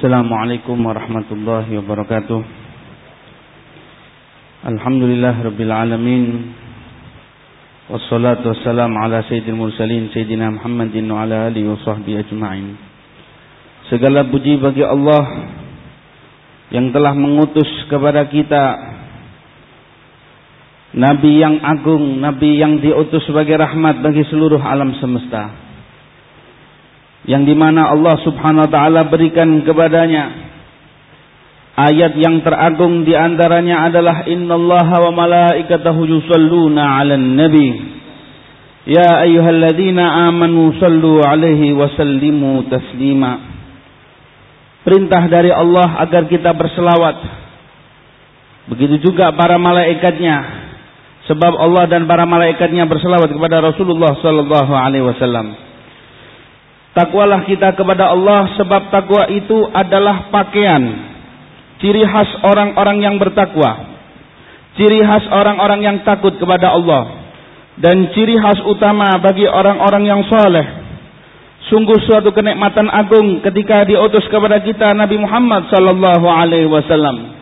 Assalamualaikum warahmatullahi wabarakatuh. Alhamdulillah Rabbil Alamin. Wassalatu wassalam ala sayyidil mursalin Sayyidina Muhammadin wa ala alihi wa sahbihi ajma'in. Segala puji bagi Allah Yang telah mengutus kepada kita Nabi yang agung Nabi yang diutus sebagai rahmat bagi seluruh alam semesta yang di mana Allah subhanahu wa ta'ala berikan kepadanya. Ayat yang teragung di antaranya adalah innallaha wa malaikatahu yusalluna ala nabi. Ya ayyuhalladzina amanu sallu alaihi wa sallimu taslima. Perintah dari Allah agar kita berselawat. Begitu juga para malaikatnya. Sebab Allah dan para malaikatnya berselawat kepada Rasulullah sallallahu alaihi wasallam Takwalah kita kepada Allah sebab takwa itu adalah pakaian. Ciri khas orang-orang yang bertakwa. Ciri khas orang-orang yang takut kepada Allah. Dan ciri khas utama bagi orang-orang yang soleh. Sungguh suatu kenikmatan agung ketika diutus kepada kita Nabi Muhammad sallallahu alaihi wasallam.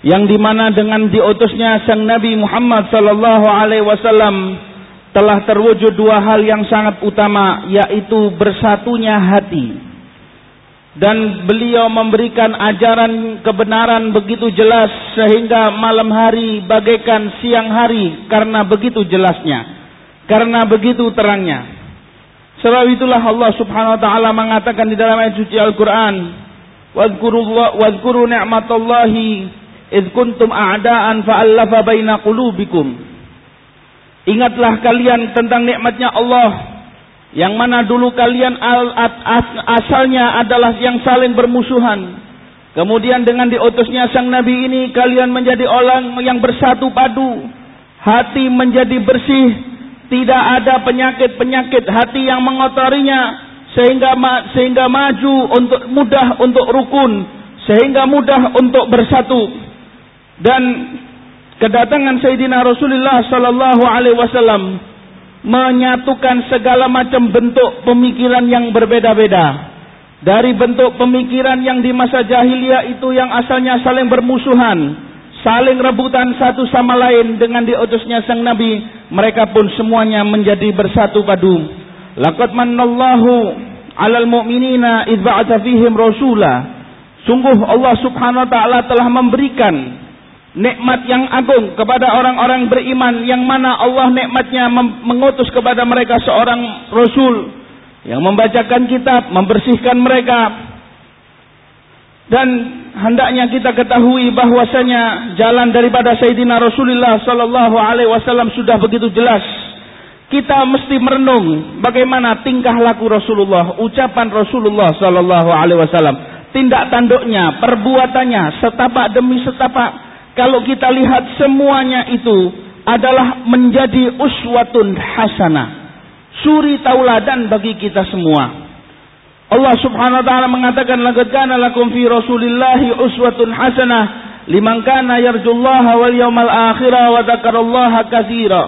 Yang di mana dengan diutusnya sang Nabi Muhammad sallallahu alaihi wasallam telah terwujud dua hal yang sangat utama yaitu bersatunya hati. Dan beliau memberikan ajaran kebenaran begitu jelas sehingga malam hari bagaikan siang hari karena begitu jelasnya karena begitu terangnya. Sebab itulah Allah Subhanahu wa taala mengatakan di dalam ayat suci Al-Qur'an wadhkuru ni'matallahi id kuntum a'daan fa'allafa baina qulubikum Ingatlah kalian tentang nikmatnya Allah. Yang mana dulu kalian asalnya adalah yang saling bermusuhan. Kemudian dengan diutusnya sang nabi ini kalian menjadi orang yang bersatu padu, hati menjadi bersih, tidak ada penyakit-penyakit hati yang mengotorinya. Sehingga sehingga maju untuk mudah untuk rukun, sehingga mudah untuk bersatu. Dan kedatangan Sayyidina Rasulullah sallallahu alaihi wasallam menyatukan segala macam bentuk pemikiran yang berbeda-beda. Dari bentuk pemikiran yang di masa jahiliyah itu yang asalnya saling bermusuhan, saling rebutan satu sama lain dengan diutusnya sang nabi, mereka pun semuanya menjadi bersatu padu. Laqad manallahu 'alal mu'minina idz ba'atsa fihim rasula. Sungguh Allah Subhanahu wa taala telah memberikan nikmat yang agung kepada orang-orang beriman yang mana Allah nikmatnya mengutus kepada mereka seorang rasul yang membacakan kitab, membersihkan mereka dan hendaknya kita ketahui bahwasanya jalan daripada Sayyidina Rasulullah sallallahu alaihi wasallam sudah begitu jelas. Kita mesti merenung bagaimana tingkah laku Rasulullah, ucapan Rasulullah sallallahu alaihi wasallam, tindak tanduknya, perbuatannya setapak demi setapak kalau kita lihat semuanya itu adalah menjadi uswatun hasanah. Suri tauladan bagi kita semua. Allah Subhanahu wa taala mengatakan laqad kana lakum fi Rasulillahi uswatun hasanah liman kana yarjullaha wal yawmal akhir wa dzakarallaha katsira.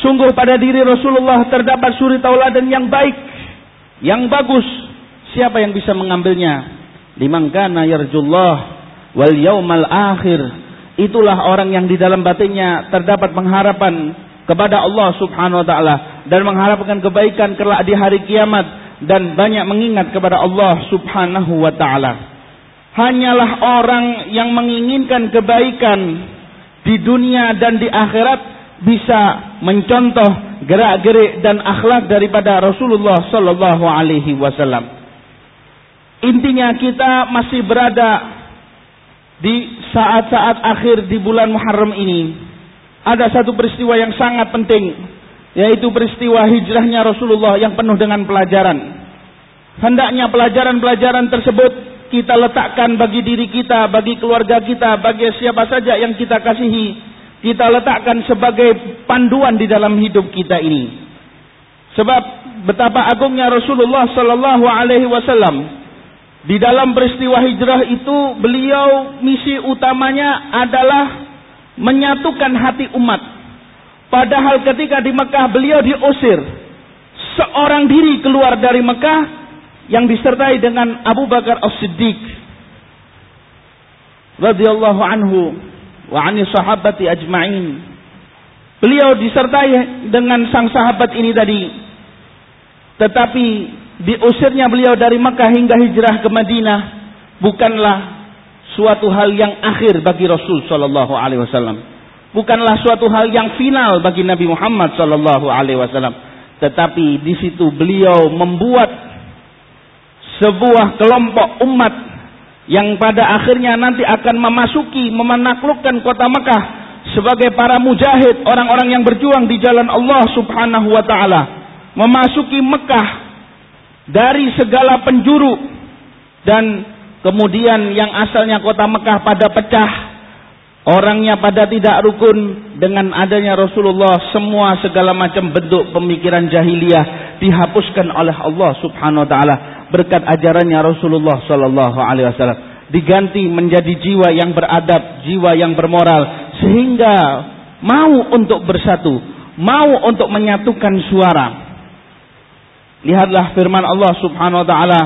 Sungguh pada diri Rasulullah terdapat suri tauladan yang baik, yang bagus. Siapa yang bisa mengambilnya? Liman kana yarjullah wal yaumal akhir itulah orang yang di dalam batinnya terdapat pengharapan kepada Allah Subhanahu wa taala dan mengharapkan kebaikan kelak di hari kiamat dan banyak mengingat kepada Allah Subhanahu wa taala. Hanyalah orang yang menginginkan kebaikan di dunia dan di akhirat bisa mencontoh gerak-gerik dan akhlak daripada Rasulullah sallallahu alaihi wasallam. Intinya kita masih berada di saat-saat akhir di bulan Muharram ini ada satu peristiwa yang sangat penting yaitu peristiwa hijrahnya Rasulullah yang penuh dengan pelajaran. Hendaknya pelajaran-pelajaran tersebut kita letakkan bagi diri kita, bagi keluarga kita, bagi siapa saja yang kita kasihi, kita letakkan sebagai panduan di dalam hidup kita ini. Sebab betapa agungnya Rasulullah sallallahu alaihi wasallam di dalam peristiwa hijrah itu beliau misi utamanya adalah menyatukan hati umat. Padahal ketika di Mekah beliau diusir. Seorang diri keluar dari Mekah yang disertai dengan Abu Bakar As-Siddiq radhiyallahu anhu wa ani sahabati ajma'in. Beliau disertai dengan sang sahabat ini tadi. Tetapi diusirnya beliau dari Mekah hingga hijrah ke Madinah bukanlah suatu hal yang akhir bagi Rasul sallallahu alaihi wasallam. Bukanlah suatu hal yang final bagi Nabi Muhammad sallallahu alaihi wasallam. Tetapi di situ beliau membuat sebuah kelompok umat yang pada akhirnya nanti akan memasuki menaklukkan kota Mekah sebagai para mujahid, orang-orang yang berjuang di jalan Allah Subhanahu wa taala, memasuki Mekah dari segala penjuru dan kemudian yang asalnya kota Mekah pada pecah Orangnya pada tidak rukun dengan adanya Rasulullah semua segala macam bentuk pemikiran jahiliyah dihapuskan oleh Allah Subhanahu wa taala berkat ajarannya Rasulullah sallallahu alaihi wasallam diganti menjadi jiwa yang beradab, jiwa yang bermoral sehingga mau untuk bersatu, mau untuk menyatukan suara. Lihatlah firman Allah Subhanahu wa taala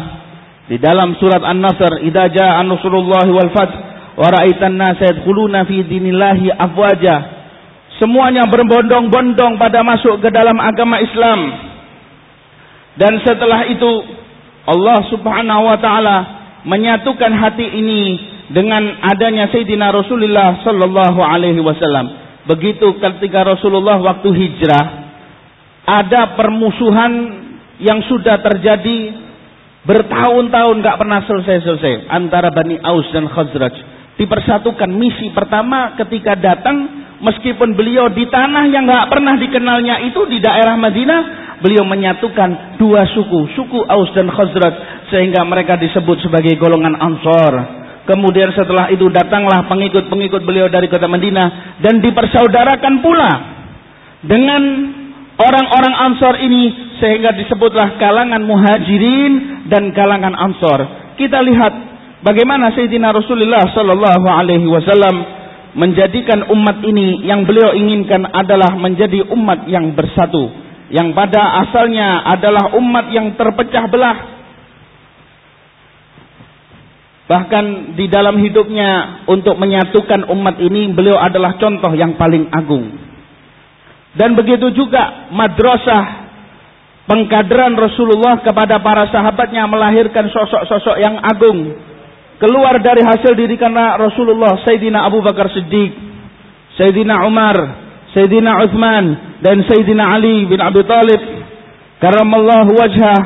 di dalam surat An-Nasr, "Idza jaa nasrullahi wal fath wa ra'aitan nasa yadkhuluna fi dinillahi afwaja." Semuanya berbondong-bondong pada masuk ke dalam agama Islam. Dan setelah itu Allah Subhanahu wa taala menyatukan hati ini dengan adanya Sayyidina Rasulullah sallallahu alaihi wasallam. Begitu ketika Rasulullah waktu hijrah ada permusuhan yang sudah terjadi bertahun-tahun gak pernah selesai-selesai. Antara Bani Aus dan Khazraj. Dipersatukan. Misi pertama ketika datang meskipun beliau di tanah yang gak pernah dikenalnya itu di daerah Madinah beliau menyatukan dua suku, suku Aus dan Khazraj. Sehingga mereka disebut sebagai golongan Ansor. Kemudian setelah itu datanglah pengikut-pengikut beliau dari kota Madinah. Dan dipersaudarakan pula dengan orang-orang Ansor ini sehingga disebutlah kalangan Muhajirin dan kalangan Ansor. Kita lihat bagaimana Sayyidina Rasulullah sallallahu alaihi wasallam menjadikan umat ini yang beliau inginkan adalah menjadi umat yang bersatu yang pada asalnya adalah umat yang terpecah belah. Bahkan di dalam hidupnya untuk menyatukan umat ini beliau adalah contoh yang paling agung. Dan begitu juga madrasah pengkaderan Rasulullah kepada para sahabatnya melahirkan sosok-sosok yang agung. Keluar dari hasil didikan Rasulullah Sayyidina Abu Bakar Siddiq, Sayyidina Umar, Sayyidina Uthman dan Sayyidina Ali bin Abi Talib karamallahu wajhah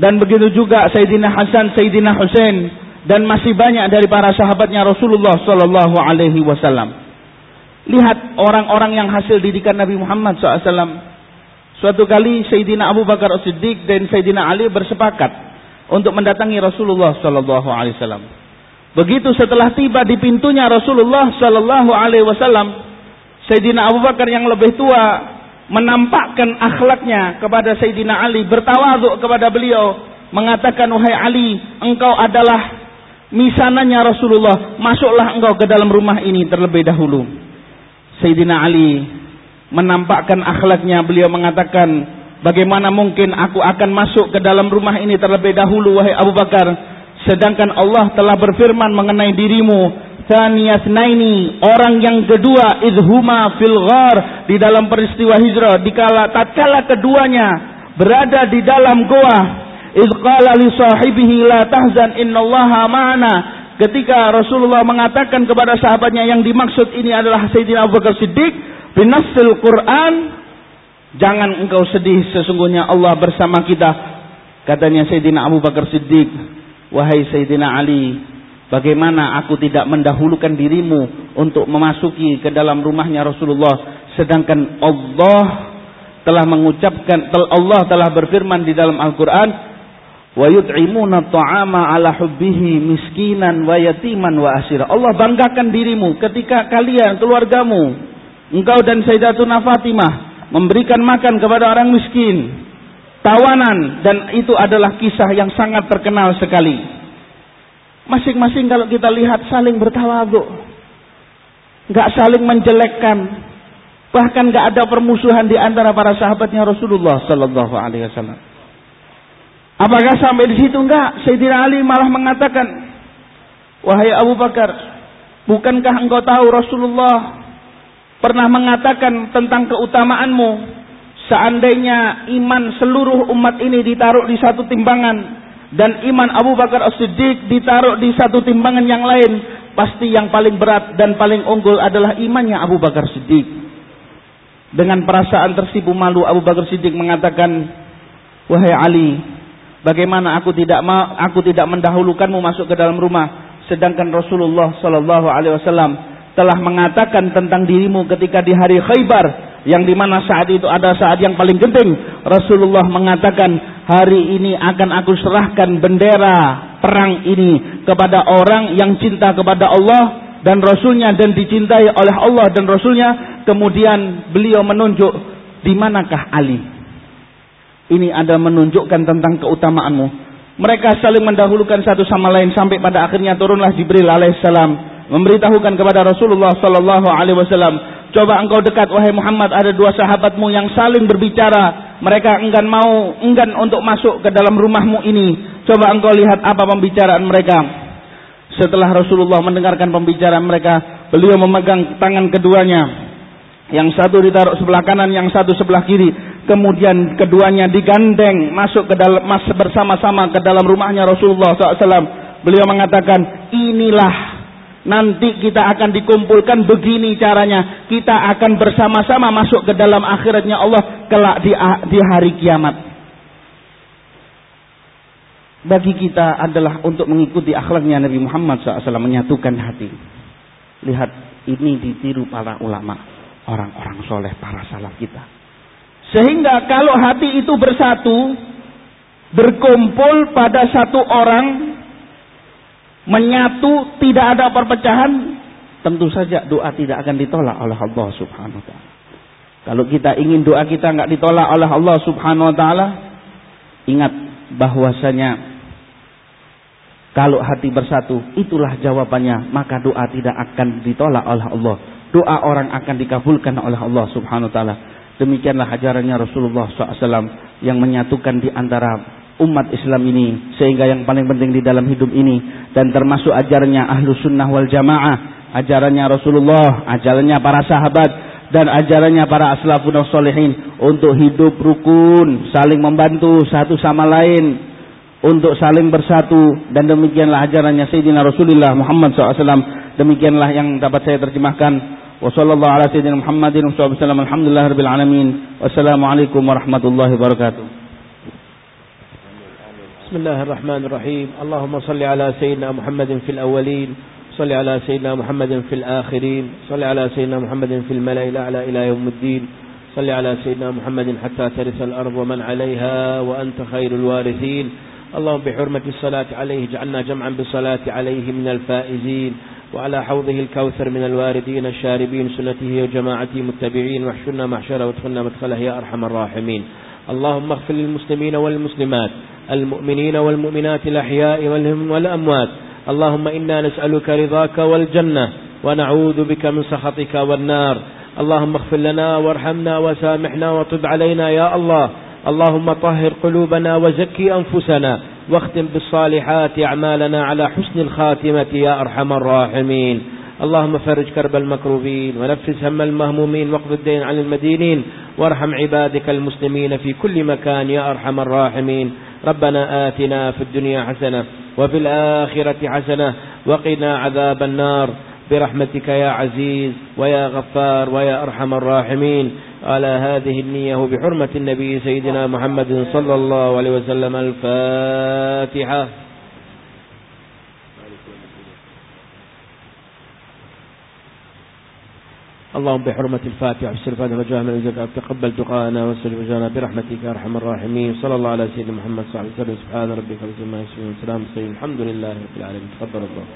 dan begitu juga Sayyidina Hasan, Sayyidina Husain dan masih banyak dari para sahabatnya Rasulullah sallallahu alaihi wasallam. Lihat orang-orang yang hasil didikan Nabi Muhammad SAW. Suatu kali Sayyidina Abu Bakar As-Siddiq dan Sayyidina Ali bersepakat untuk mendatangi Rasulullah sallallahu alaihi. Begitu setelah tiba di pintunya Rasulullah sallallahu alaihi wasallam, Sayyidina Abu Bakar yang lebih tua menampakkan akhlaknya kepada Sayyidina Ali, bertawaduk kepada beliau, mengatakan wahai Ali, engkau adalah misananya Rasulullah, masuklah engkau ke dalam rumah ini terlebih dahulu. Sayyidina Ali menampakkan akhlaknya, beliau mengatakan, bagaimana mungkin aku akan masuk ke dalam rumah ini terlebih dahulu wahai Abu Bakar, sedangkan Allah telah berfirman mengenai dirimu Naini orang yang kedua idhuma fil ghar di dalam peristiwa hijrah dikala tatkala keduanya berada di dalam goa. Idh li sahibihi la tahzan innallaha ma'ana ketika Rasulullah mengatakan kepada sahabatnya yang dimaksud ini adalah Sayyidina Abu Bakar Siddiq binassil Quran jangan engkau sedih sesungguhnya Allah bersama kita. Katanya Sayyidina Abu Bakar Siddiq wahai Sayyidina Ali Bagaimana aku tidak mendahulukan dirimu untuk memasuki ke dalam rumahnya Rasulullah? Sedangkan Allah telah mengucapkan Allah telah berfirman di dalam Al-Qur'an wa yut'imuna ta'ama ala hubbihi miskinan wa yatiman wa asira. Allah banggakan dirimu ketika kalian keluargamu engkau dan Sayyidatuna Fatimah memberikan makan kepada orang miskin, tawanan dan itu adalah kisah yang sangat terkenal sekali. Masing-masing kalau kita lihat saling bertawaduk. Nggak saling menjelekkan. Bahkan nggak ada permusuhan di antara para sahabatnya Rasulullah sallallahu alaihi wasallam. Apakah sampai di situ enggak? Sayyidina Ali malah mengatakan, "Wahai Abu Bakar, bukankah engkau tahu Rasulullah pernah mengatakan tentang keutamaanmu seandainya iman seluruh umat ini ditaruh di satu timbangan dan iman Abu Bakar As-Siddiq ditaruh di satu timbangan yang lain, pasti yang paling berat dan paling unggul adalah imannya Abu Bakar Siddiq. Dengan perasaan tersipu malu Abu Bakar Siddiq mengatakan, "Wahai Ali, Bagaimana aku tidak ma aku tidak mendahulukanmu masuk ke dalam rumah sedangkan Rasulullah sallallahu alaihi wasallam telah mengatakan tentang dirimu ketika di hari Khaybar yang di mana saat itu ada saat yang paling genting. Rasulullah mengatakan hari ini akan aku serahkan bendera perang ini kepada orang yang cinta kepada Allah dan Rasulnya dan dicintai oleh Allah dan Rasulnya. Kemudian beliau menunjuk di manakah Ali ini ada menunjukkan tentang keutamaanmu. Mereka saling mendahulukan satu sama lain sampai pada akhirnya turunlah Jibril alaihissalam memberitahukan kepada Rasulullah sallallahu alaihi wasallam, "Coba engkau dekat wahai Muhammad, ada dua sahabatmu yang saling berbicara. Mereka enggan mau enggan untuk masuk ke dalam rumahmu ini. Coba engkau lihat apa pembicaraan mereka." Setelah Rasulullah mendengarkan pembicaraan mereka, beliau memegang tangan keduanya. Yang satu ditaruh sebelah kanan, yang satu sebelah kiri kemudian keduanya digandeng masuk ke dalam mas bersama-sama ke dalam rumahnya Rasulullah SAW. Beliau mengatakan, inilah nanti kita akan dikumpulkan begini caranya. Kita akan bersama-sama masuk ke dalam akhiratnya Allah kelak di, di hari kiamat. Bagi kita adalah untuk mengikuti akhlaknya Nabi Muhammad SAW menyatukan hati. Lihat ini ditiru para ulama, orang-orang soleh, para salaf kita. Sehingga kalau hati itu bersatu, berkumpul pada satu orang, menyatu, tidak ada perpecahan, tentu saja doa tidak akan ditolak oleh Allah Subhanahu wa taala. Kalau kita ingin doa kita nggak ditolak oleh Allah Subhanahu wa taala, ingat bahwasanya kalau hati bersatu, itulah jawabannya, maka doa tidak akan ditolak oleh Allah. Doa orang akan dikabulkan oleh Allah Subhanahu wa taala. Demikianlah ajarannya Rasulullah SAW yang menyatukan di antara umat Islam ini sehingga yang paling penting di dalam hidup ini dan termasuk ajarannya ahlu sunnah wal jamaah ajarannya Rasulullah ajarannya para sahabat dan ajarannya para aslafun solehin untuk hidup rukun saling membantu satu sama lain untuk saling bersatu dan demikianlah ajarannya Sayyidina Rasulullah Muhammad SAW demikianlah yang dapat saya terjemahkan وصلى الله على سيدنا محمد وصحبه وسلم. الحمد لله رب العالمين. والسلام عليكم ورحمة الله وبركاته. بسم الله الرحمن الرحيم. اللهم صل على سيدنا محمد في الأولين. صل على سيدنا محمد في الآخرين. صل على سيدنا محمد في الملأ الأعلى إلى يوم الدين. صل على سيدنا محمد حتى ترث الأرض ومن عليها وأنت خير الوارثين. اللهم بحرمة الصلاة عليه جعلنا جمعا بالصلاة عليه من الفائزين. وعلى حوضه الكوثر من الواردين الشاربين سنته وجماعته متبعين واحشرنا محشره وادخلنا مدخله يا أرحم الراحمين. اللهم اغفر للمسلمين والمسلمات المؤمنين والمؤمنات الأحياء والأموات. اللهم إنا نسألك رضاك والجنة ونعوذ بك من سخطك والنار. اللهم اغفر لنا وارحمنا وسامحنا وتب علينا يا الله. اللهم طهر قلوبنا وزكي أنفسنا. واختم بالصالحات أعمالنا على حسن الخاتمة يا أرحم الراحمين. اللهم فرج كرب المكروبين ونفس هم المهمومين واقض الدين عن المدينين وارحم عبادك المسلمين في كل مكان يا أرحم الراحمين. ربنا آتنا في الدنيا حسنة وفي الآخرة حسنة وقنا عذاب النار. برحمتك يا عزيز ويا غفار ويا أرحم الراحمين. على هذه النية بحرمة النبي سيدنا محمد صلى الله عليه وسلم الفاتحة. اللهم بحرمة الفاتحة والسلفات وجاه من الجزاء. تقبل دعاءنا واستجب جانا برحمتك يا أرحم الراحمين. صلى الله على سيدنا محمد صلى الله عليه وسلم. سبحان ربك رب العزة عما يصفون. الحمد لله رب العالمين. تفضل الله.